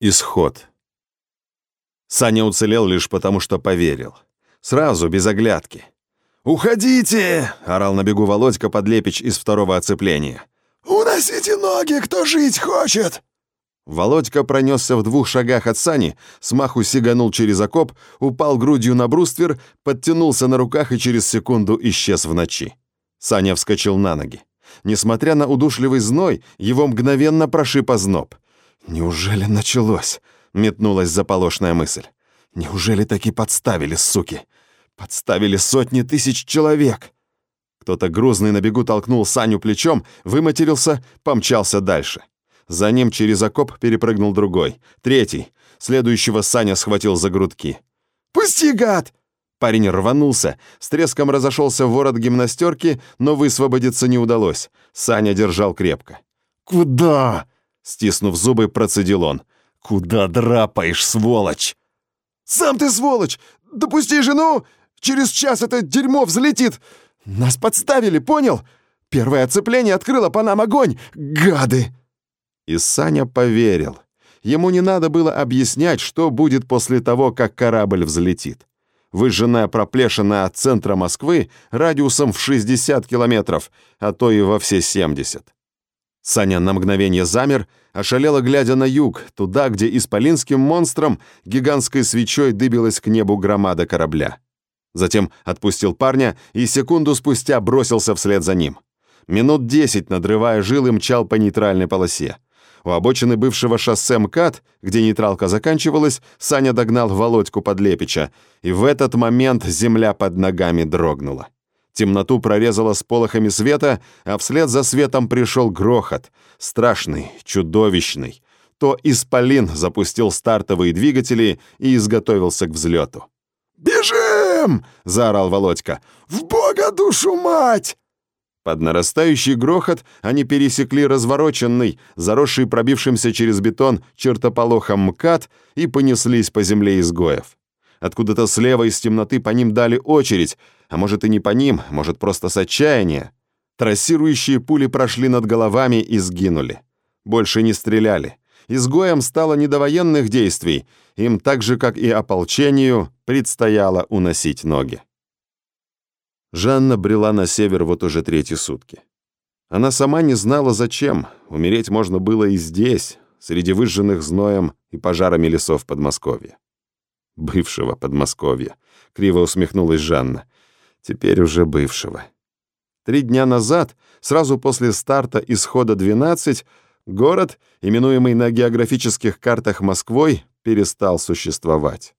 Исход. Саня уцелел лишь потому, что поверил. Сразу, без оглядки. «Уходите!» — орал на бегу Володька Подлепич из второго оцепления. «Уносите ноги, кто жить хочет!» Володька пронесся в двух шагах от Сани, смаху сиганул через окоп, упал грудью на бруствер, подтянулся на руках и через секунду исчез в ночи. Саня вскочил на ноги. Несмотря на удушливый зной, его мгновенно прошиб озноб — «Неужели началось?» — метнулась заполошная мысль. «Неужели таки подставили, суки? Подставили сотни тысяч человек!» Кто-то грузный на бегу толкнул Саню плечом, выматерился, помчался дальше. За ним через окоп перепрыгнул другой, третий. Следующего Саня схватил за грудки. «Пусти, гад!» Парень рванулся, с треском разошелся ворот гимнастерки, но высвободиться не удалось. Саня держал крепко. «Куда?» Стиснув зубы, процедил он. «Куда драпаешь, сволочь?» «Сам ты сволочь! Допусти жену! Через час это дерьмо взлетит! Нас подставили, понял? Первое оцепление открыло по нам огонь! Гады!» И Саня поверил. Ему не надо было объяснять, что будет после того, как корабль взлетит. Выжженная проплешина от центра Москвы радиусом в 60 километров, а то и во все 70. Саня на мгновение замер, ошалело глядя на юг, туда, где исполинским монстром гигантской свечой дыбилась к небу громада корабля. Затем отпустил парня и секунду спустя бросился вслед за ним. Минут десять, надрывая жилы, мчал по нейтральной полосе. У обочины бывшего шоссе МКАД, где нейтралка заканчивалась, Саня догнал Володьку Подлепича, и в этот момент земля под ногами дрогнула. Темноту прорезало сполохами света, а вслед за светом пришел грохот. Страшный, чудовищный. То Исполин запустил стартовые двигатели и изготовился к взлету. «Бежим!» — заорал Володька. «В бога душу мать!» Под нарастающий грохот они пересекли развороченный, заросший пробившимся через бетон чертополохом МКАД и понеслись по земле изгоев. Откуда-то слева из темноты по ним дали очередь, а может и не по ним, может просто с отчаяния. Трассирующие пули прошли над головами и сгинули. Больше не стреляли. Изгоем стало не до военных действий, им так же, как и ополчению, предстояло уносить ноги. Жанна брела на север вот уже третьи сутки. Она сама не знала, зачем. Умереть можно было и здесь, среди выжженных зноем и пожарами лесов Подмосковья бывшего Подмосковья. Криво усмехнулась Жанна. Теперь уже бывшего. Три дня назад, сразу после старта исхода 12, город, именуемый на географических картах Москвой, перестал существовать.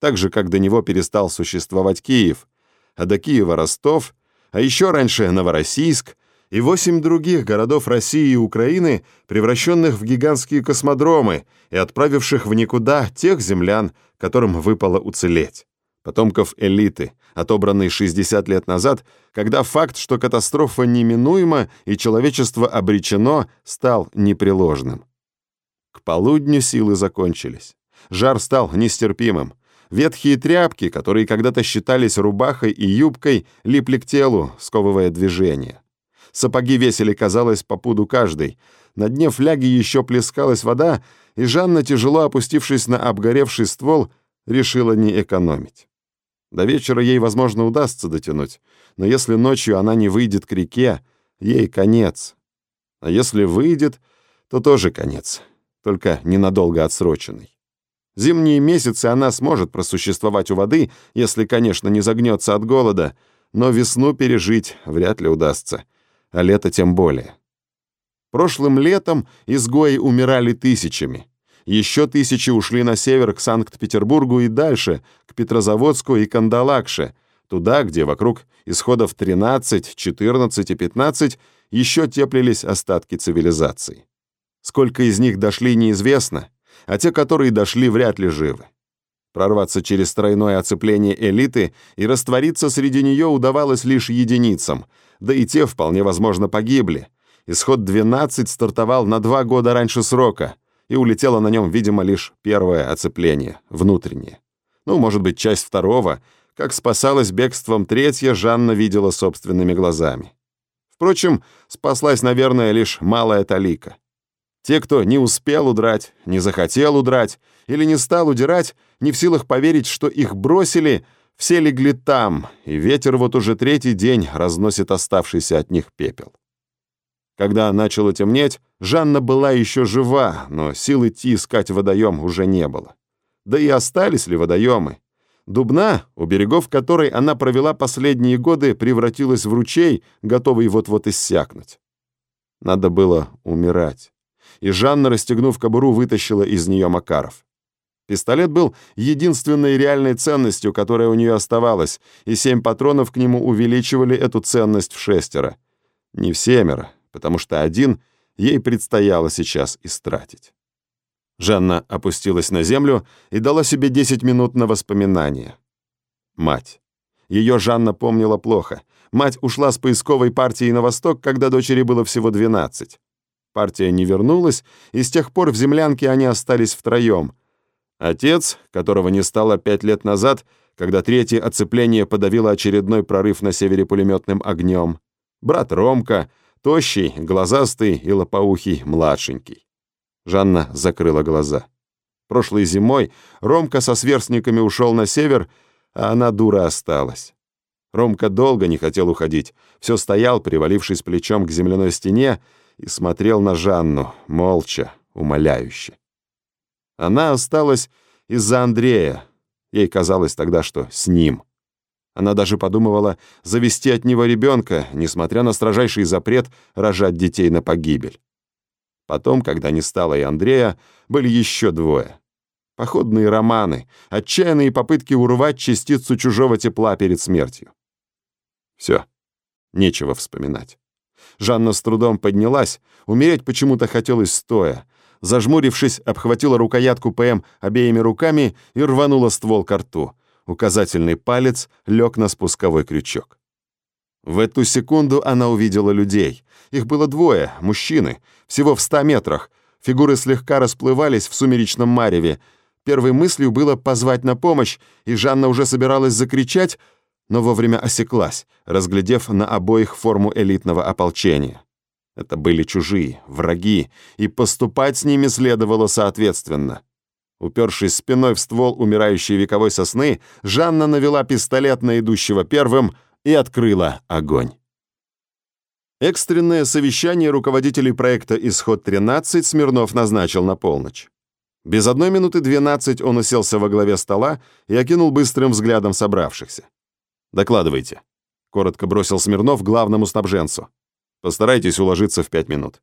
Так же, как до него перестал существовать Киев, а до Киева Ростов, а еще раньше Новороссийск и восемь других городов России и Украины, превращенных в гигантские космодромы и отправивших в никуда тех землян, которым выпало уцелеть. Потомков элиты, отобранной 60 лет назад, когда факт, что катастрофа неминуема и человечество обречено, стал непреложным. К полудню силы закончились. Жар стал нестерпимым. Ветхие тряпки, которые когда-то считались рубахой и юбкой, липли к телу, сковывая движение. Сапоги весили, казалось, по пуду каждый. На дне фляги еще плескалась вода, и Жанна, тяжело опустившись на обгоревший ствол, решила не экономить. До вечера ей, возможно, удастся дотянуть, но если ночью она не выйдет к реке, ей конец. А если выйдет, то тоже конец, только ненадолго отсроченный. Зимние месяцы она сможет просуществовать у воды, если, конечно, не загнется от голода, но весну пережить вряд ли удастся, а лето тем более. Прошлым летом изгои умирали тысячами. Еще тысячи ушли на север к Санкт-Петербургу и дальше, к Петрозаводску и Кандалакше, туда, где вокруг исходов 13, 14 и 15 еще теплились остатки цивилизации. Сколько из них дошли, неизвестно, а те, которые дошли, вряд ли живы. Прорваться через тройное оцепление элиты и раствориться среди нее удавалось лишь единицам, да и те вполне возможно погибли, Исход 12 стартовал на два года раньше срока, и улетело на нем, видимо, лишь первое оцепление, внутреннее. Ну, может быть, часть второго. Как спасалась бегством третья, Жанна видела собственными глазами. Впрочем, спаслась, наверное, лишь малая талика. Те, кто не успел удрать, не захотел удрать или не стал удирать, не в силах поверить, что их бросили, все легли там, и ветер вот уже третий день разносит оставшийся от них пепел. Когда начало темнеть, Жанна была еще жива, но сил идти искать водоем уже не было. Да и остались ли водоемы? Дубна, у берегов которой она провела последние годы, превратилась в ручей, готовый вот-вот иссякнуть. Надо было умирать. И Жанна, расстегнув кобуру, вытащила из нее Макаров. Пистолет был единственной реальной ценностью, которая у нее оставалась, и семь патронов к нему увеличивали эту ценность в шестеро. Не в семеро, потому что один ей предстояло сейчас истратить. Жанна опустилась на землю и дала себе 10 минут на воспоминания. Мать. Ее Жанна помнила плохо. Мать ушла с поисковой партией на восток, когда дочери было всего 12. Партия не вернулась, и с тех пор в землянке они остались втроем. Отец, которого не стало пять лет назад, когда третье оцепление подавило очередной прорыв на севере пулеметным огнем. Брат Ромка, тощий, глазастый и лопоухий младшенький. Жанна закрыла глаза. Прошлой зимой Ромка со сверстниками ушел на север, а она дура осталась. Ромка долго не хотел уходить, все стоял, привалившись плечом к земляной стене, и смотрел на Жанну, молча, умоляюще. Она осталась из-за Андрея. Ей казалось тогда, что с ним. Она даже подумывала завести от него ребенка, несмотря на строжайший запрет рожать детей на погибель. Потом, когда не стало и Андрея, были еще двое. Походные романы, отчаянные попытки урвать частицу чужого тепла перед смертью. Все, нечего вспоминать. Жанна с трудом поднялась, умереть почему-то хотелось стоя. Зажмурившись, обхватила рукоятку ПМ обеими руками и рванула ствол к рту. Указательный палец лег на спусковой крючок. В эту секунду она увидела людей. Их было двое, мужчины, всего в ста метрах. Фигуры слегка расплывались в сумеречном мареве. Первой мыслью было позвать на помощь, и Жанна уже собиралась закричать, но вовремя осеклась, разглядев на обоих форму элитного ополчения. Это были чужие, враги, и поступать с ними следовало соответственно. Упершись спиной в ствол умирающей вековой сосны, Жанна навела пистолет на идущего первым и открыла огонь. Экстренное совещание руководителей проекта «Исход-13» Смирнов назначил на полночь. Без одной минуты 12 он уселся во главе стола и окинул быстрым взглядом собравшихся. «Докладывайте», — коротко бросил Смирнов главному снабженцу. «Постарайтесь уложиться в пять минут».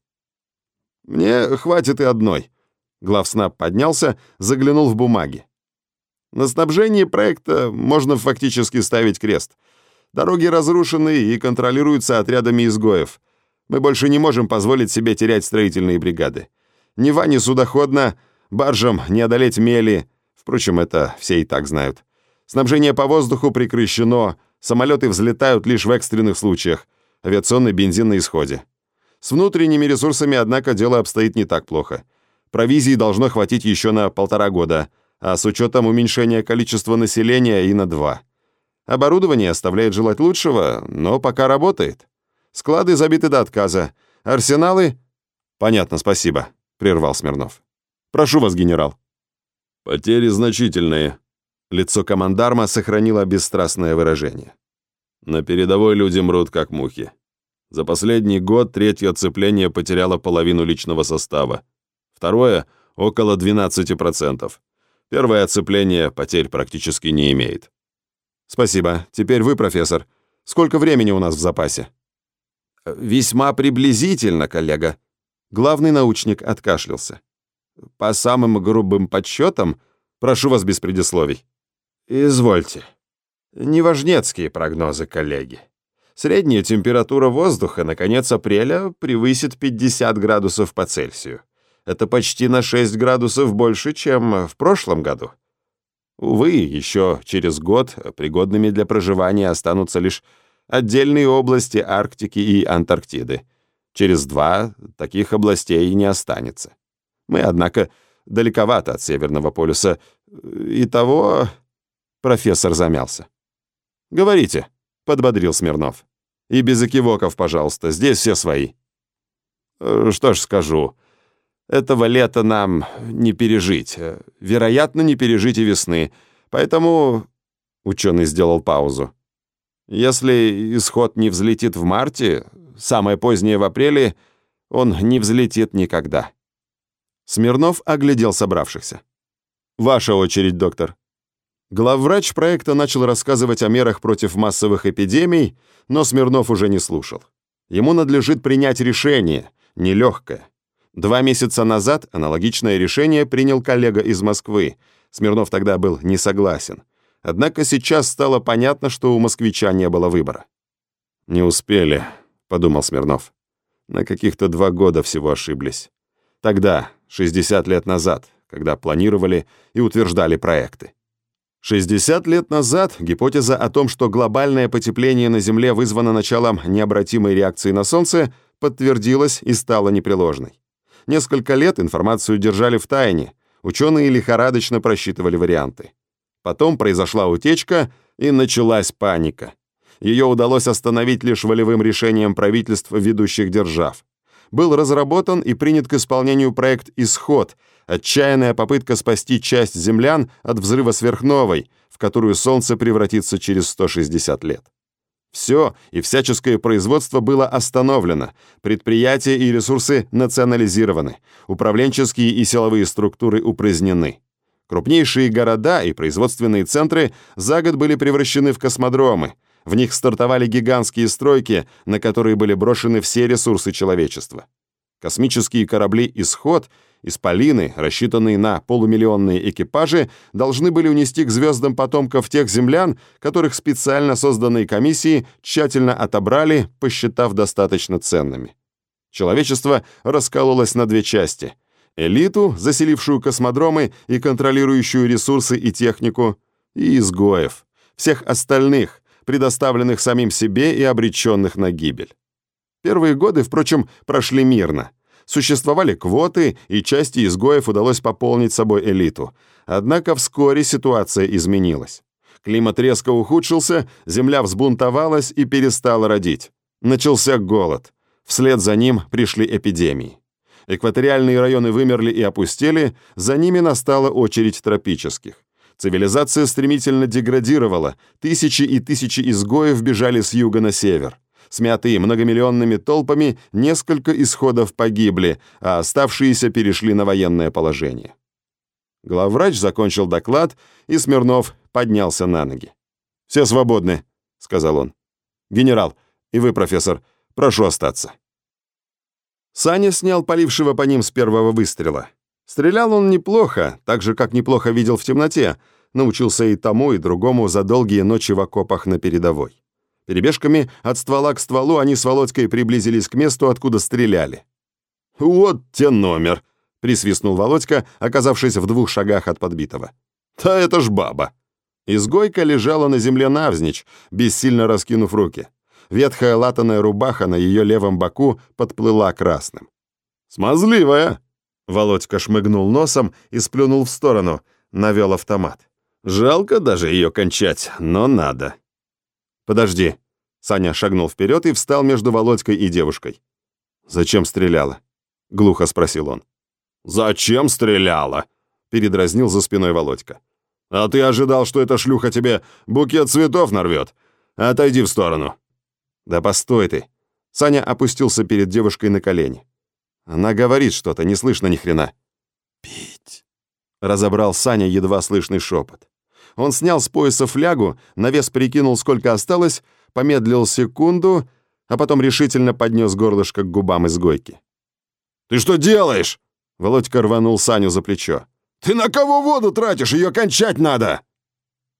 «Мне хватит и одной». Главснаб поднялся, заглянул в бумаги. «На снабжении проекта можно фактически ставить крест — Дороги разрушены и контролируются отрядами изгоев. Мы больше не можем позволить себе терять строительные бригады. Нева не судоходна, баржам не одолеть мели. Впрочем, это все и так знают. Снабжение по воздуху прекращено, самолеты взлетают лишь в экстренных случаях. Авиационный бензин на исходе. С внутренними ресурсами, однако, дело обстоит не так плохо. Провизии должно хватить еще на полтора года, а с учетом уменьшения количества населения и на два. Оборудование оставляет желать лучшего, но пока работает. Склады забиты до отказа. Арсеналы... Понятно, спасибо, прервал Смирнов. Прошу вас, генерал. Потери значительные. Лицо командарма сохранило бесстрастное выражение. На передовой люди мрут, как мухи. За последний год третье оцепление потеряло половину личного состава. Второе — около 12%. Первое оцепление потерь практически не имеет. «Спасибо. Теперь вы, профессор. Сколько времени у нас в запасе?» «Весьма приблизительно, коллега». Главный научник откашлялся. «По самым грубым подсчетам, прошу вас без предисловий». «Извольте. Неважнецкие прогнозы, коллеги. Средняя температура воздуха на конец апреля превысит 50 градусов по Цельсию. Это почти на 6 градусов больше, чем в прошлом году. Увы, еще через год пригодными для проживания останутся лишь отдельные области Арктики и Антарктиды. Через два таких областей не останется. Мы, однако, далековато от Северного полюса. Итого профессор замялся. «Говорите», — подбодрил Смирнов. «И без экивоков, пожалуйста, здесь все свои». «Что ж скажу. Этого лета нам не пережить. Вероятно, не пережить и весны. Поэтому...» Ученый сделал паузу. «Если исход не взлетит в марте, самое позднее в апреле, он не взлетит никогда». Смирнов оглядел собравшихся. «Ваша очередь, доктор». Главврач проекта начал рассказывать о мерах против массовых эпидемий, но Смирнов уже не слушал. Ему надлежит принять решение, нелегкое. Два месяца назад аналогичное решение принял коллега из Москвы. Смирнов тогда был не согласен. Однако сейчас стало понятно, что у москвича не было выбора. «Не успели», — подумал Смирнов. «На каких-то два года всего ошиблись. Тогда, 60 лет назад, когда планировали и утверждали проекты. 60 лет назад гипотеза о том, что глобальное потепление на Земле вызвано началом необратимой реакции на Солнце, подтвердилась и стала непреложной. Несколько лет информацию держали в тайне, ученые лихорадочно просчитывали варианты. Потом произошла утечка, и началась паника. Ее удалось остановить лишь волевым решением правительств ведущих держав. Был разработан и принят к исполнению проект «Исход», отчаянная попытка спасти часть землян от взрыва сверхновой, в которую Солнце превратится через 160 лет. Все и всяческое производство было остановлено, предприятия и ресурсы национализированы, управленческие и силовые структуры упразднены. Крупнейшие города и производственные центры за год были превращены в космодромы. В них стартовали гигантские стройки, на которые были брошены все ресурсы человечества. Космические корабли «Исход» Исполины, рассчитанные на полумиллионные экипажи, должны были унести к звездам потомков тех землян, которых специально созданные комиссии тщательно отобрали, посчитав достаточно ценными. Человечество раскололось на две части. Элиту, заселившую космодромы и контролирующую ресурсы и технику, и изгоев, всех остальных, предоставленных самим себе и обреченных на гибель. Первые годы, впрочем, прошли мирно. Существовали квоты, и части изгоев удалось пополнить собой элиту. Однако вскоре ситуация изменилась. Климат резко ухудшился, земля взбунтовалась и перестала родить. Начался голод. Вслед за ним пришли эпидемии. Экваториальные районы вымерли и опустели, за ними настала очередь тропических. Цивилизация стремительно деградировала, тысячи и тысячи изгоев бежали с юга на север. Смятые многомиллионными толпами, несколько исходов погибли, а оставшиеся перешли на военное положение. Главврач закончил доклад, и Смирнов поднялся на ноги. «Все свободны», — сказал он. «Генерал, и вы, профессор, прошу остаться». Саня снял полившего по ним с первого выстрела. Стрелял он неплохо, так же, как неплохо видел в темноте, научился и тому, и другому за долгие ночи в окопах на передовой. Перебежками от ствола к стволу они с Володькой приблизились к месту, откуда стреляли. «Вот те номер!» — присвистнул Володька, оказавшись в двух шагах от подбитого. «Да это ж баба!» Изгойка лежала на земле навзничь, бессильно раскинув руки. Ветхая латаная рубаха на ее левом боку подплыла красным. «Смазливая!» Володька шмыгнул носом и сплюнул в сторону, навел автомат. «Жалко даже ее кончать, но надо». «Подожди». Саня шагнул вперед и встал между Володькой и девушкой. «Зачем стреляла?» — глухо спросил он. «Зачем стреляла?» — передразнил за спиной Володька. «А ты ожидал, что эта шлюха тебе букет цветов нарвет? Отойди в сторону». «Да постой ты!» Саня опустился перед девушкой на колени. Она говорит что-то, не слышно ни хрена. «Пить!» — разобрал Саня едва слышный шепот. Он снял с пояса флягу, на вес прикинул, сколько осталось, помедлил секунду, а потом решительно поднес горлышко к губам изгойки. «Ты что делаешь?» Володька рванул Саню за плечо. «Ты на кого воду тратишь? Ее кончать надо!»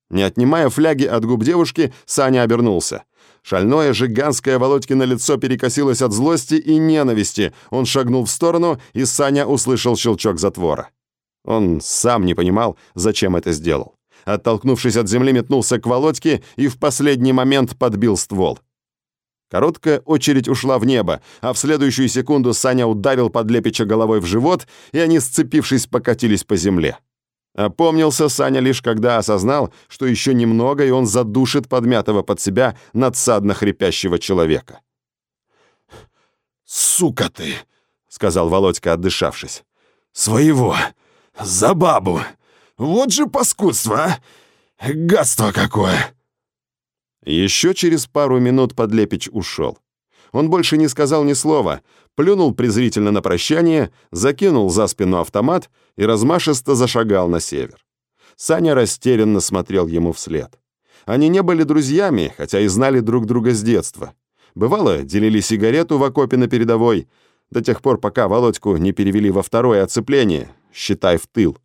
Не отнимая фляги от губ девушки, Саня обернулся. Шальное жиганское Володькино лицо перекосилось от злости и ненависти. Он шагнул в сторону, и Саня услышал щелчок затвора. Он сам не понимал, зачем это сделал оттолкнувшись от земли, метнулся к Володьке и в последний момент подбил ствол. Короткая очередь ушла в небо, а в следующую секунду Саня ударил подлепича головой в живот, и они, сцепившись, покатились по земле. Опомнился Саня лишь когда осознал, что еще немного, и он задушит подмятого под себя надсадно хрипящего человека. «Сука ты!» — сказал Володька, отдышавшись. «Своего! За бабу! Вот же паскудство, а! Гадство какое!» Еще через пару минут Подлепич ушел. Он больше не сказал ни слова, плюнул презрительно на прощание, закинул за спину автомат и размашисто зашагал на север. Саня растерянно смотрел ему вслед. Они не были друзьями, хотя и знали друг друга с детства. Бывало, делили сигарету в окопе на передовой, до тех пор, пока Володьку не перевели во второе оцепление, считай, в тыл.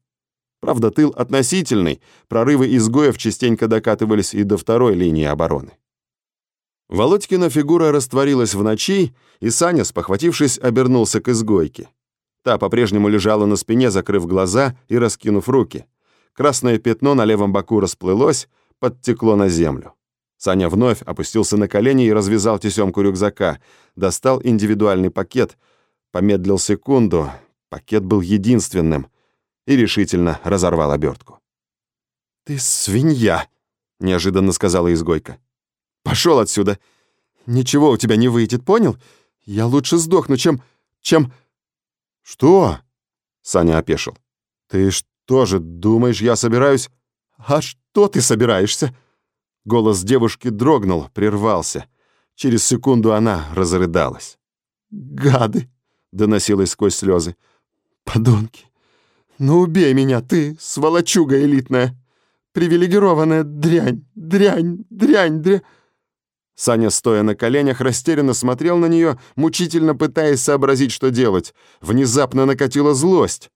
Правда, тыл относительный, прорывы изгоев частенько докатывались и до второй линии обороны. Володькина фигура растворилась в ночи, и Саня, спохватившись, обернулся к изгойке. Та по-прежнему лежала на спине, закрыв глаза и раскинув руки. Красное пятно на левом боку расплылось, подтекло на землю. Саня вновь опустился на колени и развязал тесемку рюкзака, достал индивидуальный пакет, помедлил секунду, пакет был единственным, и решительно разорвал обертку. «Ты свинья!» — неожиданно сказала изгойка. «Пошел отсюда! Ничего у тебя не выйдет, понял? Я лучше сдохну, чем... чем...» «Что?» — Саня опешил. «Ты что же, думаешь, я собираюсь...» «А что ты собираешься?» Голос девушки дрогнул, прервался. Через секунду она разрыдалась. «Гады!» — доносилось сквозь слезы. «Подонки! Ну убей меня, ты, сволочуга элитная! Привилегированная дрянь, дрянь, дрянь, дрянь!» Саня, стоя на коленях, растерянно смотрел на нее, мучительно пытаясь сообразить, что делать. Внезапно накатила злость.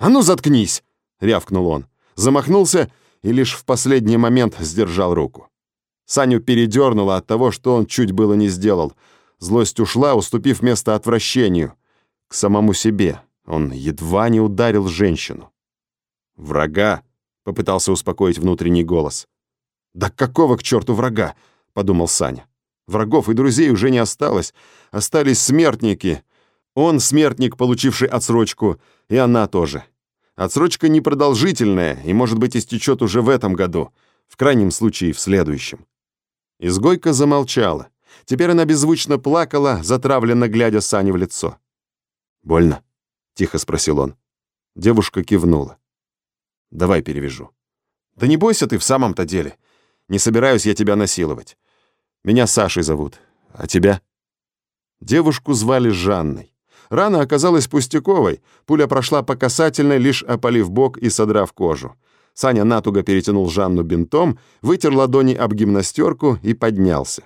«А ну, заткнись!» — рявкнул он. Замахнулся и лишь в последний момент сдержал руку. Саню передернуло от того, что он чуть было не сделал. Злость ушла, уступив место отвращению. К самому себе. Он едва не ударил женщину. «Врага?» — попытался успокоить внутренний голос. «Да какого к черту врага?» — подумал Саня. «Врагов и друзей уже не осталось. Остались смертники. Он смертник, получивший отсрочку, и она тоже. Отсрочка непродолжительная и, может быть, истечет уже в этом году, в крайнем случае в следующем. Изгойка замолчала. Теперь она беззвучно плакала, затравленно глядя Сане в лицо. «Больно?» — тихо спросил он. Девушка кивнула. «Давай перевяжу». «Да не бойся ты в самом-то деле. Не собираюсь я тебя насиловать. Меня Сашей зовут. А тебя?» Девушку звали Жанной. Рана оказалась пустяковой, пуля прошла по касательной, лишь опалив бок и содрав кожу. Саня натуго перетянул Жанну бинтом, вытер ладони об гимнастерку и поднялся.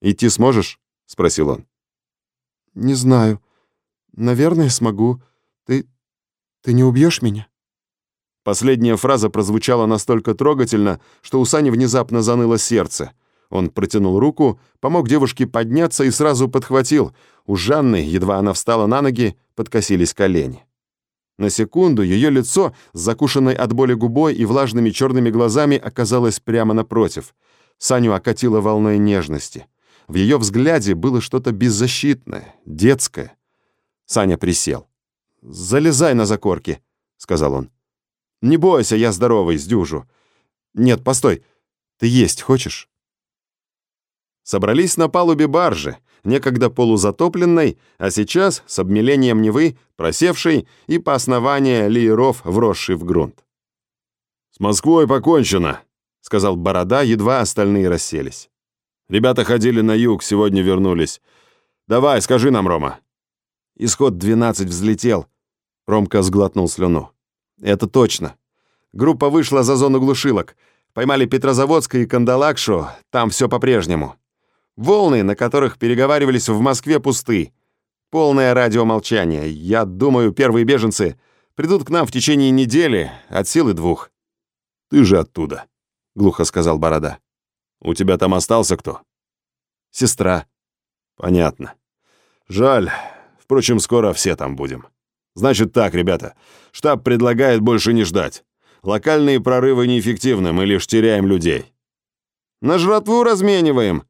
«Идти сможешь?» — спросил он. «Не знаю. Наверное, смогу. Ты... ты не убьешь меня?» Последняя фраза прозвучала настолько трогательно, что у Сани внезапно заныло сердце — он протянул руку, помог девушке подняться и сразу подхватил. У Жанны, едва она встала на ноги, подкосились колени. На секунду ее лицо, с закушенной от боли губой и влажными черными глазами, оказалось прямо напротив. Саню окатило волной нежности. В ее взгляде было что-то беззащитное, детское. Саня присел. «Залезай на закорки», — сказал он. «Не бойся, я здоровый, сдюжу. Нет, постой, ты есть хочешь?» Собрались на палубе баржи, некогда полузатопленной, а сейчас с обмелением Невы, просевшей и по основанию лееров, вросшей в грунт. «С Москвой покончено», — сказал Борода, едва остальные расселись. «Ребята ходили на юг, сегодня вернулись. Давай, скажи нам, Рома». Исход 12 взлетел. Ромка сглотнул слюну. «Это точно. Группа вышла за зону глушилок. Поймали Петрозаводска и Кандалакшу, там все по-прежнему. Волны, на которых переговаривались в Москве, пусты. Полное радиомолчание. Я думаю, первые беженцы придут к нам в течение недели, от силы двух. Ты же оттуда, глухо сказал Борода. У тебя там остался кто? Сестра. Понятно. Жаль. Впрочем, скоро все там будем. Значит так, ребята. Штаб предлагает больше не ждать. Локальные прорывы неэффективны, мы лишь теряем людей. На жратву размениваем,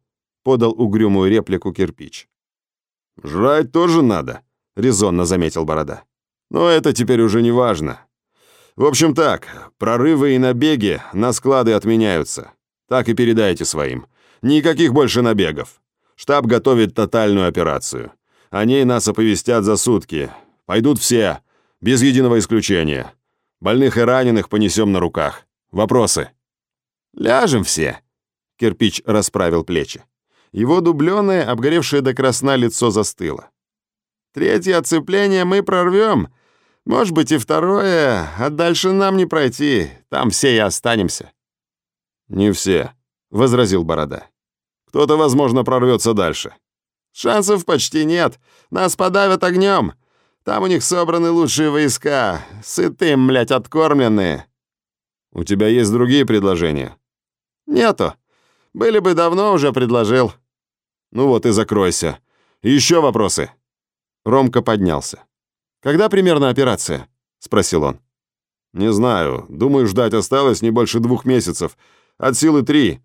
подал угрюмую реплику кирпич. «Жрать тоже надо», — резонно заметил Борода. «Но это теперь уже не важно. В общем так, прорывы и набеги на склады отменяются. Так и передайте своим. Никаких больше набегов. Штаб готовит тотальную операцию. О ней нас оповестят за сутки. Пойдут все. Без единого исключения. Больных и раненых понесем на руках. Вопросы?» «Ляжем все», — кирпич расправил плечи. Его дубленое, обгоревшее до красна лицо застыло. «Третье оцепление мы прорвем. Может быть, и второе, а дальше нам не пройти. Там все и останемся». «Не все», — возразил Борода. «Кто-то, возможно, прорвется дальше». «Шансов почти нет. Нас подавят огнем. Там у них собраны лучшие войска. Сытым, блядь, откормленные». «У тебя есть другие предложения?» «Нету. Были бы давно уже предложил». «Ну вот и закройся. Еще вопросы?» Ромка поднялся. «Когда примерно операция?» — спросил он. «Не знаю. Думаю, ждать осталось не больше двух месяцев. От силы три.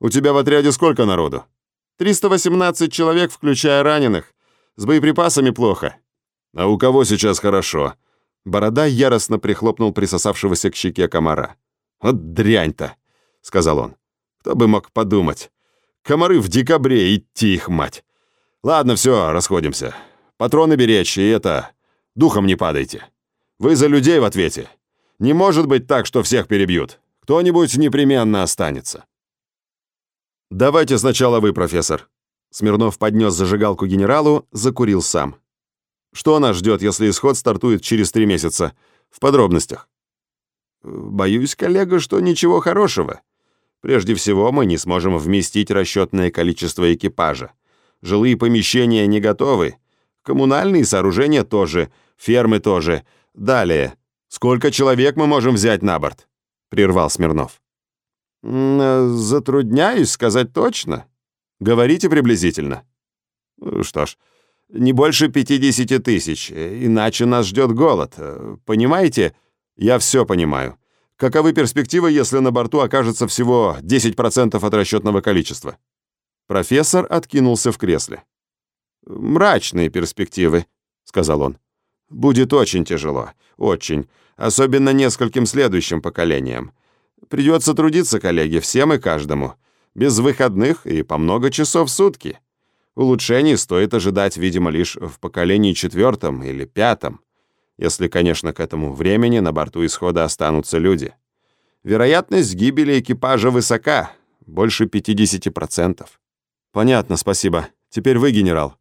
У тебя в отряде сколько народу?» «318 человек, включая раненых. С боеприпасами плохо». «А у кого сейчас хорошо?» Борода яростно прихлопнул присосавшегося к щеке комара. «Вот дрянь-то!» — сказал он. «Кто бы мог подумать? Комары в декабре, идти их мать. Ладно, все, расходимся. Патроны беречь, и это... Духом не падайте. Вы за людей в ответе. Не может быть так, что всех перебьют. Кто-нибудь непременно останется. «Давайте сначала вы, профессор». Смирнов поднес зажигалку генералу, закурил сам. «Что нас ждет, если исход стартует через три месяца? В подробностях». «Боюсь, коллега, что ничего хорошего. Прежде всего, мы не сможем вместить расчетное количество экипажа. Жилые помещения не готовы. Коммунальные сооружения тоже. Фермы тоже. Далее. Сколько человек мы можем взять на борт?» — прервал Смирнов. «Затрудняюсь сказать точно. Говорите приблизительно». «Что ж, не больше 50 тысяч, иначе нас ждет голод. Понимаете? Я все понимаю. Каковы перспективы, если на борту окажется всего 10% от расчетного количества?» Профессор откинулся в кресле. «Мрачные перспективы», — сказал он. «Будет очень тяжело, очень, особенно нескольким следующим поколениям. Придется трудиться, коллеги, всем и каждому. Без выходных и по много часов в сутки. Улучшений стоит ожидать, видимо, лишь в поколении четвертом или пятом если, конечно, к этому времени на борту исхода останутся люди. Вероятность гибели экипажа высока, больше 50%. Понятно, спасибо. Теперь вы, генерал.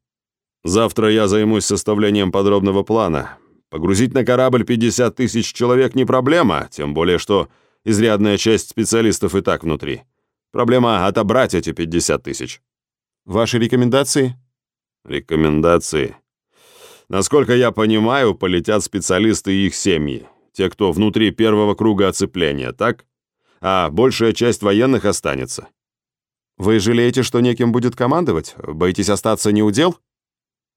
Завтра я займусь составлением подробного плана. Погрузить на корабль 50 тысяч человек не проблема, тем более что изрядная часть специалистов и так внутри. Проблема отобрать эти 50 тысяч. Ваши рекомендации? Рекомендации. Насколько я понимаю, полетят специалисты и их семьи, те, кто внутри первого круга оцепления, так? А большая часть военных останется. Вы жалеете, что неким будет командовать? Боитесь остаться неудел?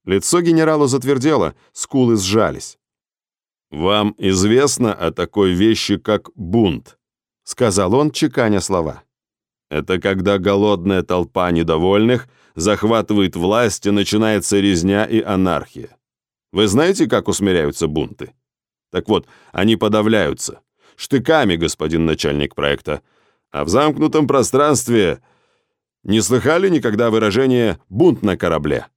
Лицо генерала затвердело, скулы сжались. «Вам известно о такой вещи, как бунт», — сказал он, чеканя слова. «Это когда голодная толпа недовольных захватывает власть и начинается резня и анархия. Вы знаете, как усмиряются бунты? Так вот, они подавляются. Штыками, господин начальник проекта. А в замкнутом пространстве... Не слыхали никогда выражение «бунт на корабле»?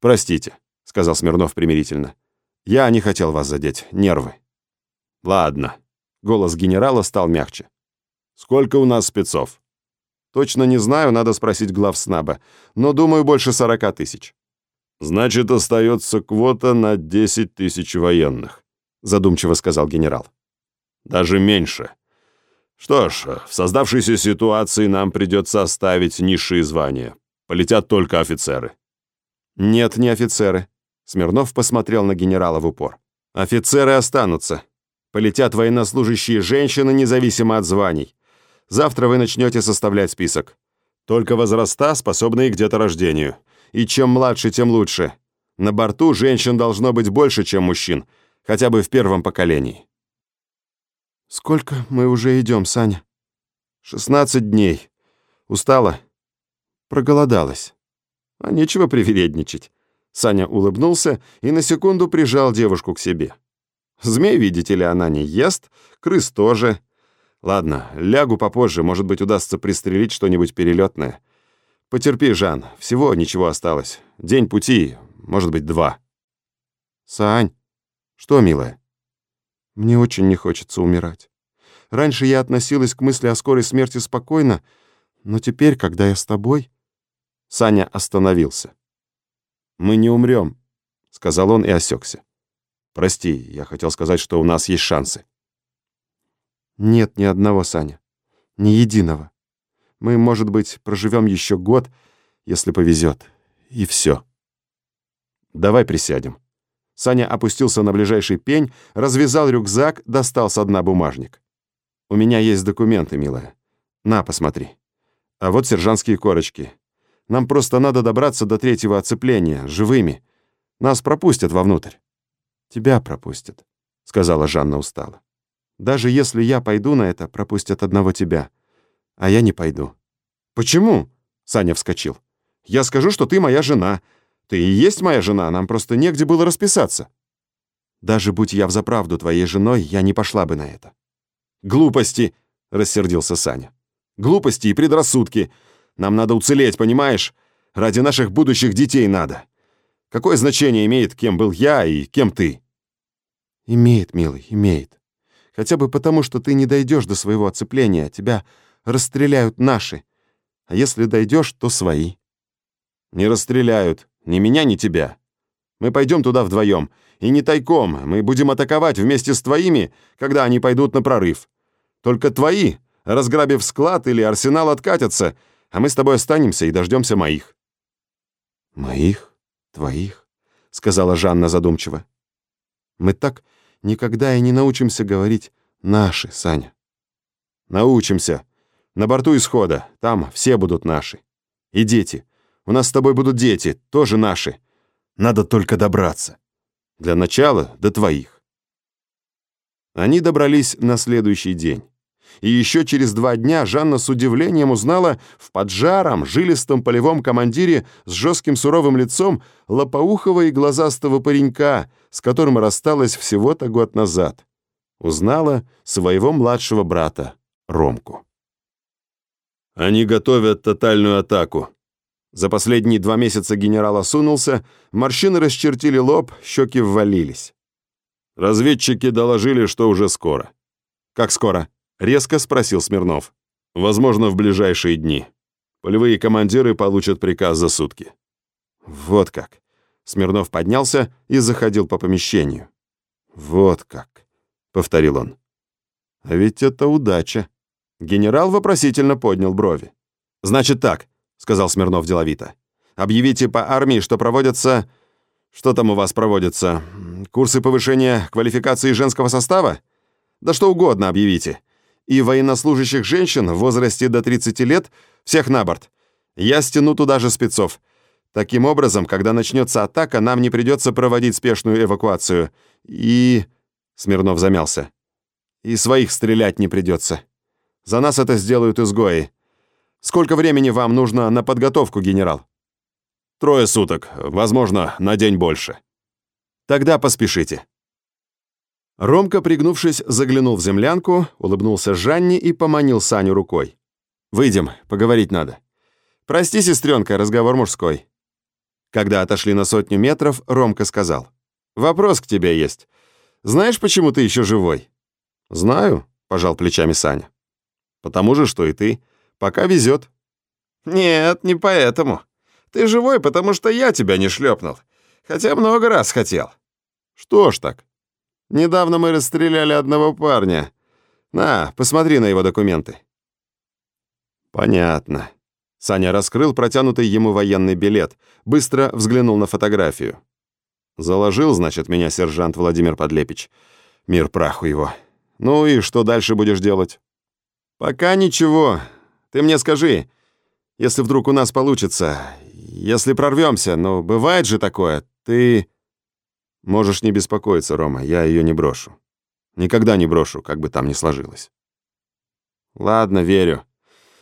«Простите», — сказал Смирнов примирительно. «Я не хотел вас задеть. Нервы». «Ладно». Голос генерала стал мягче. «Сколько у нас спецов?» «Точно не знаю, надо спросить глав СНАБа, но, думаю, больше сорока тысяч». «Значит, остается квота на 10 тысяч военных», — задумчиво сказал генерал. «Даже меньше. Что ж, в создавшейся ситуации нам придется оставить низшие звания. Полетят только офицеры». «Нет, не офицеры», — Смирнов посмотрел на генерала в упор. «Офицеры останутся. Полетят военнослужащие женщины, независимо от званий. Завтра вы начнете составлять список. Только возраста, способные к деторождению и чем младше, тем лучше. На борту женщин должно быть больше, чем мужчин, хотя бы в первом поколении. Сколько мы уже идем, Саня? Шестнадцать дней. Устала? Проголодалась. А нечего привередничать. Саня улыбнулся и на секунду прижал девушку к себе. Змей, видите ли, она не ест, крыс тоже. Ладно, лягу попозже, может быть, удастся пристрелить что-нибудь перелетное. Потерпи, Жан, всего ничего осталось. День пути, может быть, два. Сань, что, милая? Мне очень не хочется умирать. Раньше я относилась к мысли о скорой смерти спокойно, но теперь, когда я с тобой...» Саня остановился. «Мы не умрем», — сказал он и осекся. «Прости, я хотел сказать, что у нас есть шансы». «Нет ни одного, Саня. Ни единого. Мы, может быть, проживем еще год, если повезет. И все. Давай присядем». Саня опустился на ближайший пень, развязал рюкзак, достал со дна бумажник. «У меня есть документы, милая. На, посмотри. А вот сержантские корочки. Нам просто надо добраться до третьего оцепления, живыми. Нас пропустят вовнутрь». «Тебя пропустят», — сказала Жанна устало. «Даже если я пойду на это, пропустят одного тебя. А я не пойду». «Почему?» — Саня вскочил. «Я скажу, что ты моя жена. Ты и есть моя жена, нам просто негде было расписаться». «Даже будь я взаправду твоей женой, я не пошла бы на это». «Глупости!» — рассердился Саня. «Глупости и предрассудки. Нам надо уцелеть, понимаешь? Ради наших будущих детей надо. Какое значение имеет, кем был я и кем ты?» «Имеет, милый, имеет. Хотя бы потому, что ты не дойдешь до своего оцепления, тебя расстреляют наши. А если дойдешь, то свои». «Не расстреляют. Ни меня, ни тебя. Мы пойдем туда вдвоем. И не тайком. Мы будем атаковать вместе с твоими, когда они пойдут на прорыв. Только твои, разграбив склад или арсенал, откатятся, а мы с тобой останемся и дождемся моих». «Моих? Твоих?» — сказала Жанна задумчиво. «Мы так никогда и не научимся говорить «наши», Саня». «Научимся. На борту исхода. Там все будут наши. И дети. У нас с тобой будут дети, тоже наши. Надо только добраться. Для начала до твоих». Они добрались на следующий день. И еще через два дня Жанна с удивлением узнала в поджаром, жилистом полевом командире с жестким суровым лицом лопоухого и глазастого паренька, с которым рассталась всего-то год назад. Узнала своего младшего брата Ромку. Они готовят тотальную атаку. За последние два месяца генерал осунулся, морщины расчертили лоб, щеки ввалились. Разведчики доложили, что уже скоро. Как скоро? Резко спросил Смирнов. Возможно, в ближайшие дни. Полевые командиры получат приказ за сутки. Вот как. Смирнов поднялся и заходил по помещению. Вот как, повторил он. А ведь это удача. Генерал вопросительно поднял брови. Значит так, сказал Смирнов деловито. Объявите по армии, что проводятся Что там у вас проводятся? Курсы повышения квалификации женского состава? Да что угодно объявите и военнослужащих женщин в возрасте до 30 лет всех на борт. Я стяну туда же спецов. Таким образом, когда начнется атака, нам не придется проводить спешную эвакуацию. И... Смирнов замялся. И своих стрелять не придется. За нас это сделают изгои. Сколько времени вам нужно на подготовку, генерал? Трое суток, возможно, на день больше. Тогда поспешите. Ромка, пригнувшись, заглянул в землянку, улыбнулся Жанне и поманил Саню рукой. «Выйдем, поговорить надо». «Прости, сестренка, разговор мужской». Когда отошли на сотню метров, Ромка сказал. «Вопрос к тебе есть. Знаешь, почему ты еще живой?» «Знаю», — пожал плечами Саня. «Потому же, что и ты. Пока везет». «Нет, не поэтому. Ты живой, потому что я тебя не шлепнул. Хотя много раз хотел». «Что ж так?» Недавно мы расстреляли одного парня. На, посмотри на его документы». «Понятно». Саня раскрыл протянутый ему военный билет, быстро взглянул на фотографию. «Заложил, значит, меня сержант Владимир Подлепич. Мир праху его. Ну и что дальше будешь делать?» «Пока ничего. Ты мне скажи, если вдруг у нас получится, если прорвемся, ну, бывает же такое, ты...» Можешь не беспокоиться, Рома, я ее не брошу. Никогда не брошу, как бы там ни сложилось. Ладно, верю.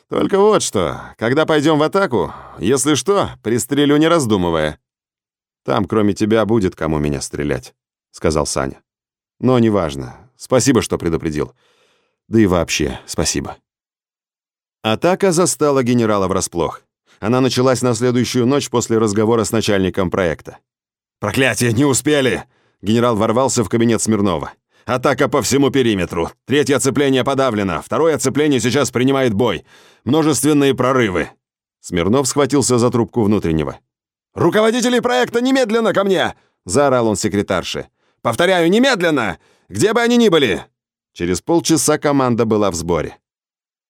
Только вот что, когда пойдем в атаку, если что, пристрелю не раздумывая. Там, кроме тебя, будет кому меня стрелять, сказал Саня. Но неважно. Спасибо, что предупредил. Да и вообще, спасибо. Атака застала генерала врасплох. Она началась на следующую ночь после разговора с начальником проекта. «Проклятие, не успели!» Генерал ворвался в кабинет Смирнова. Атака по всему периметру. Третье оцепление подавлено. Второе оцепление сейчас принимает бой. Множественные прорывы». Смирнов схватился за трубку внутреннего. «Руководители проекта немедленно ко мне!» — заорал он секретарше. «Повторяю, немедленно! Где бы они ни были!» Через полчаса команда была в сборе.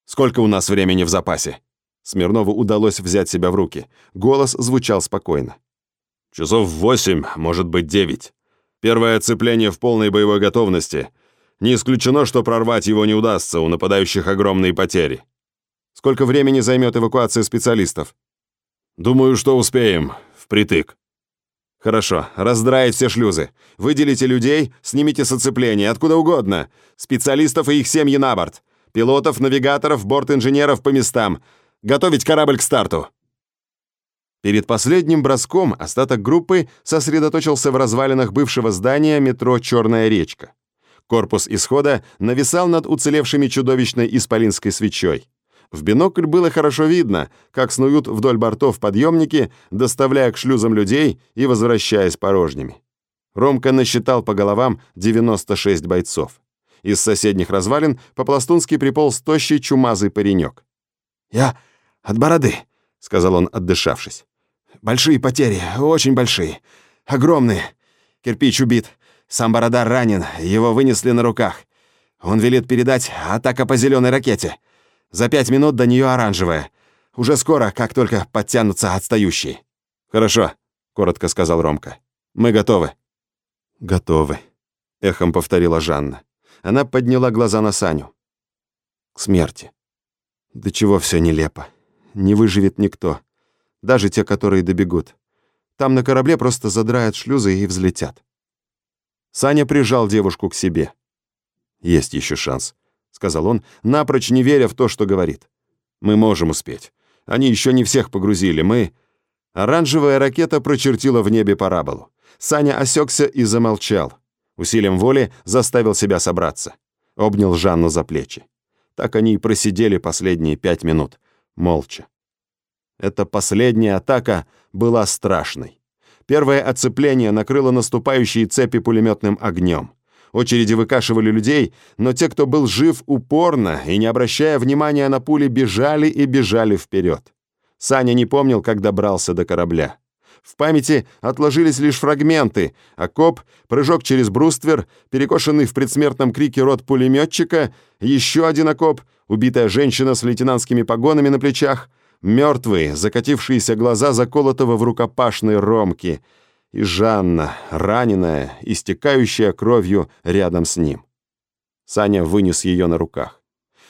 «Сколько у нас времени в запасе?» Смирнову удалось взять себя в руки. Голос звучал спокойно. «Часов восемь, может быть, девять. Первое оцепление в полной боевой готовности. Не исключено, что прорвать его не удастся, у нападающих огромные потери. Сколько времени займет эвакуация специалистов? Думаю, что успеем. Впритык. Хорошо, раздраить все шлюзы. Выделите людей, снимите с оцепления, откуда угодно. Специалистов и их семьи на борт. Пилотов, навигаторов, борт-инженеров по местам. Готовить корабль к старту. Перед последним броском остаток группы сосредоточился в развалинах бывшего здания метро «Черная речка». Корпус исхода нависал над уцелевшими чудовищной исполинской свечой. В бинокль было хорошо видно, как снуют вдоль бортов подъемники, доставляя к шлюзам людей и возвращаясь порожними. Ромка насчитал по головам 96 бойцов. Из соседних развалин по-пластунски приполз тощий чумазый паренек. «Я от бороды», — сказал он, отдышавшись. «Большие потери, очень большие. Огромные. Кирпич убит. Сам Борода ранен, его вынесли на руках. Он велит передать атака по зеленой ракете. За пять минут до нее оранжевая. Уже скоро, как только подтянутся отстающие». «Хорошо», — коротко сказал Ромка. «Мы готовы». «Готовы», — эхом повторила Жанна. Она подняла глаза на Саню. «К смерти». «Да чего все нелепо. Не выживет никто. Даже те, которые добегут. Там на корабле просто задрают шлюзы и взлетят». Саня прижал девушку к себе. «Есть еще шанс», — сказал он, напрочь не веря в то, что говорит. «Мы можем успеть. Они еще не всех погрузили. Мы...» Оранжевая ракета прочертила в небе параболу. Саня осекся и замолчал. Усилием воли заставил себя собраться. Обнял Жанну за плечи. Так они и просидели последние пять минут. Молча. Эта последняя атака была страшной. Первое оцепление накрыло наступающие цепи пулеметным огнем. Очереди выкашивали людей, но те, кто был жив упорно и не обращая внимания на пули, бежали и бежали вперед. Саня не помнил, как добрался до корабля. В памяти отложились лишь фрагменты. Окоп, прыжок через бруствер, перекошенный в предсмертном крике рот пулеметчика, еще один окоп, убитая женщина с лейтенантскими погонами на плечах, мертвые, закатившиеся глаза заколотого в рукопашной ромки — и Жанна, раненая, истекающая кровью рядом с ним. Саня вынес ее на руках.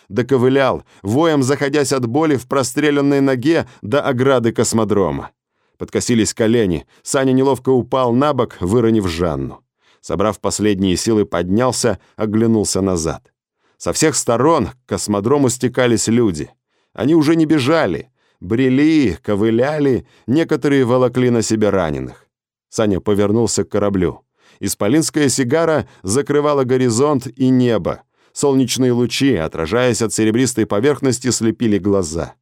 Доковылял, воем заходясь от боли в простреленной ноге до ограды космодрома. Подкосились колени, Саня неловко упал на бок, выронив Жанну. Собрав последние силы, поднялся, оглянулся назад. Со всех сторон к космодрому стекались люди. Они уже не бежали, брели, ковыляли, некоторые волокли на себе раненых. Саня повернулся к кораблю. Исполинская сигара закрывала горизонт и небо. Солнечные лучи, отражаясь от серебристой поверхности, слепили глаза.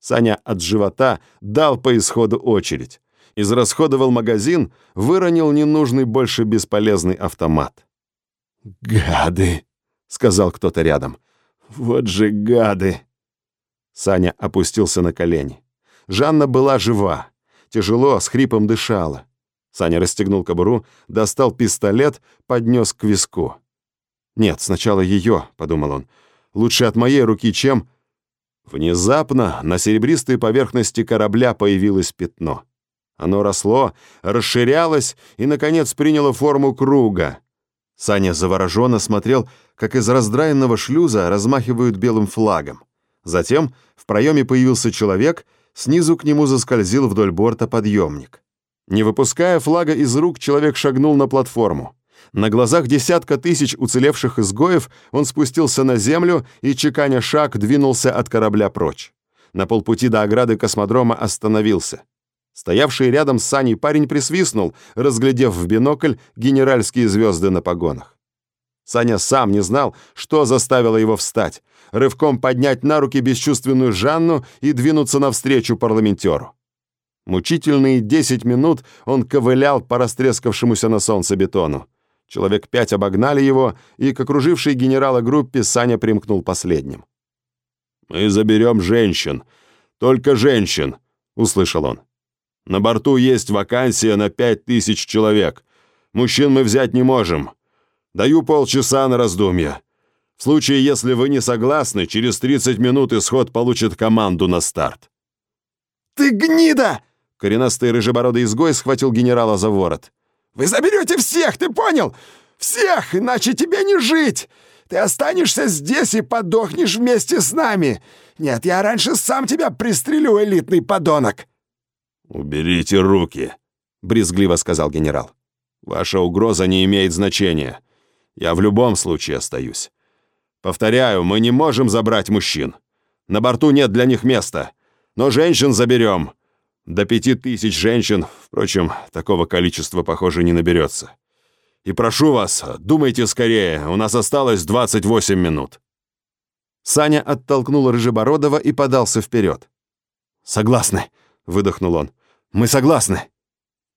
Саня от живота дал по исходу очередь. Израсходовал магазин, выронил ненужный больше бесполезный автомат. «Гады!» — сказал кто-то рядом. «Вот же гады!» Саня опустился на колени. Жанна была жива. Тяжело, с хрипом дышала. Саня расстегнул кобуру, достал пистолет, поднес к виску. «Нет, сначала ее», — подумал он. «Лучше от моей руки, чем...» Внезапно на серебристой поверхности корабля появилось пятно. Оно росло, расширялось и, наконец, приняло форму круга. Саня завороженно смотрел, как из раздраенного шлюза размахивают белым флагом. Затем в проеме появился человек, снизу к нему заскользил вдоль борта подъемник. Не выпуская флага из рук, человек шагнул на платформу. На глазах десятка тысяч уцелевших изгоев он спустился на землю и, чеканя шаг, двинулся от корабля прочь. На полпути до ограды космодрома остановился. Стоявший рядом с Саней парень присвистнул, разглядев в бинокль генеральские звезды на погонах. Саня сам не знал, что заставило его встать, рывком поднять на руки бесчувственную Жанну и двинуться навстречу парламентеру. Мучительные десять минут он ковылял по растрескавшемуся на солнце бетону. Человек пять обогнали его, и к окружившей генерала группе Саня примкнул последним. «Мы заберем женщин. Только женщин», — услышал он. «На борту есть вакансия на пять тысяч человек. Мужчин мы взять не можем. Даю полчаса на раздумье. В случае, если вы не согласны, через 30 минут исход получит команду на старт». «Ты гнида!» Коренастый рыжебородый изгой схватил генерала за ворот. «Вы заберете всех, ты понял? Всех, иначе тебе не жить! Ты останешься здесь и подохнешь вместе с нами! Нет, я раньше сам тебя пристрелю, элитный подонок!» «Уберите руки!» — брезгливо сказал генерал. «Ваша угроза не имеет значения. Я в любом случае остаюсь. Повторяю, мы не можем забрать мужчин. На борту нет для них места. Но женщин заберем. До пяти тысяч женщин, впрочем, такого количества, похоже, не наберется. И прошу вас, думайте скорее, у нас осталось 28 минут». Саня оттолкнул Рыжебородова и подался вперед. «Согласны», — выдохнул он. «Мы согласны».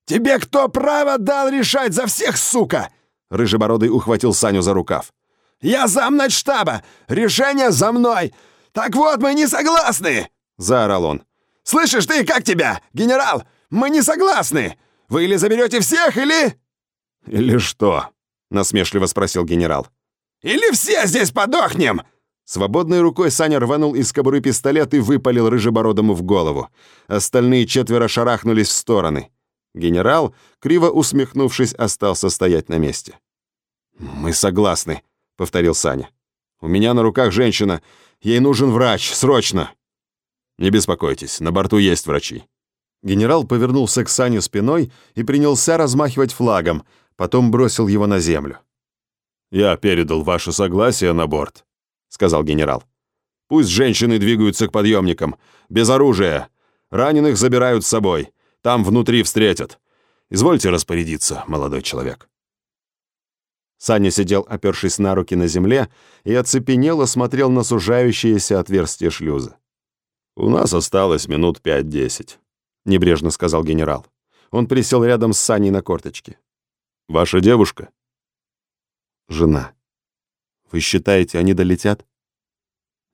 «Тебе кто право дал решать за всех, сука?» Рыжебородый ухватил Саню за рукав. «Я зам штаба. Решение за мной! Так вот, мы не согласны!» — заорал он. «Слышишь ты, как тебя, генерал? Мы не согласны! Вы или заберете всех, или...» «Или что?» — насмешливо спросил генерал. «Или все здесь подохнем!» Свободной рукой Саня рванул из кобуры пистолет и выпалил Рыжебородому в голову. Остальные четверо шарахнулись в стороны. Генерал, криво усмехнувшись, остался стоять на месте. «Мы согласны», — повторил Саня. «У меня на руках женщина. Ей нужен врач, срочно!» «Не беспокойтесь, на борту есть врачи». Генерал повернулся к Сане спиной и принялся размахивать флагом, потом бросил его на землю. «Я передал ваше согласие на борт», — сказал генерал. «Пусть женщины двигаются к подъемникам, без оружия. Раненых забирают с собой. Там внутри встретят. Извольте распорядиться, молодой человек». Саня сидел, опершись на руки на земле, и оцепенело смотрел на сужающееся отверстие шлюза. «У нас осталось минут пять-десять», — небрежно сказал генерал. Он присел рядом с Саней на корточке. «Ваша девушка?» «Жена. Вы считаете, они долетят?»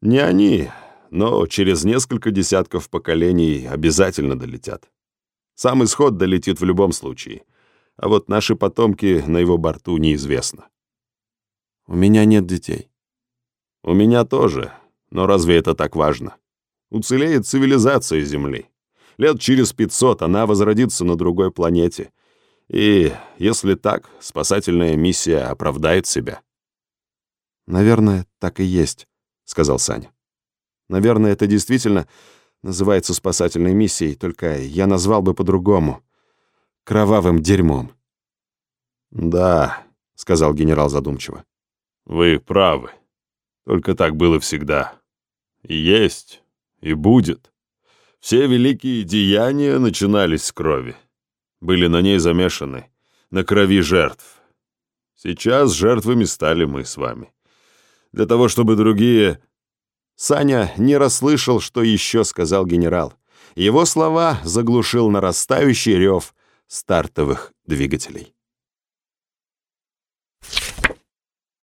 «Не они, но через несколько десятков поколений обязательно долетят. Сам исход долетит в любом случае, а вот наши потомки на его борту неизвестно». «У меня нет детей». «У меня тоже, но разве это так важно?» Уцелеет цивилизация Земли. Лет через 500 она возродится на другой планете. И, если так, спасательная миссия оправдает себя. «Наверное, так и есть», — сказал Саня. «Наверное, это действительно называется спасательной миссией, только я назвал бы по-другому. Кровавым дерьмом». «Да», — сказал генерал задумчиво. «Вы правы. Только так было всегда. И есть, и будет. Все великие деяния начинались с крови. Были на ней замешаны, на крови жертв. Сейчас жертвами стали мы с вами. Для того, чтобы другие... Саня не расслышал, что еще сказал генерал. Его слова заглушил нарастающий рев стартовых двигателей.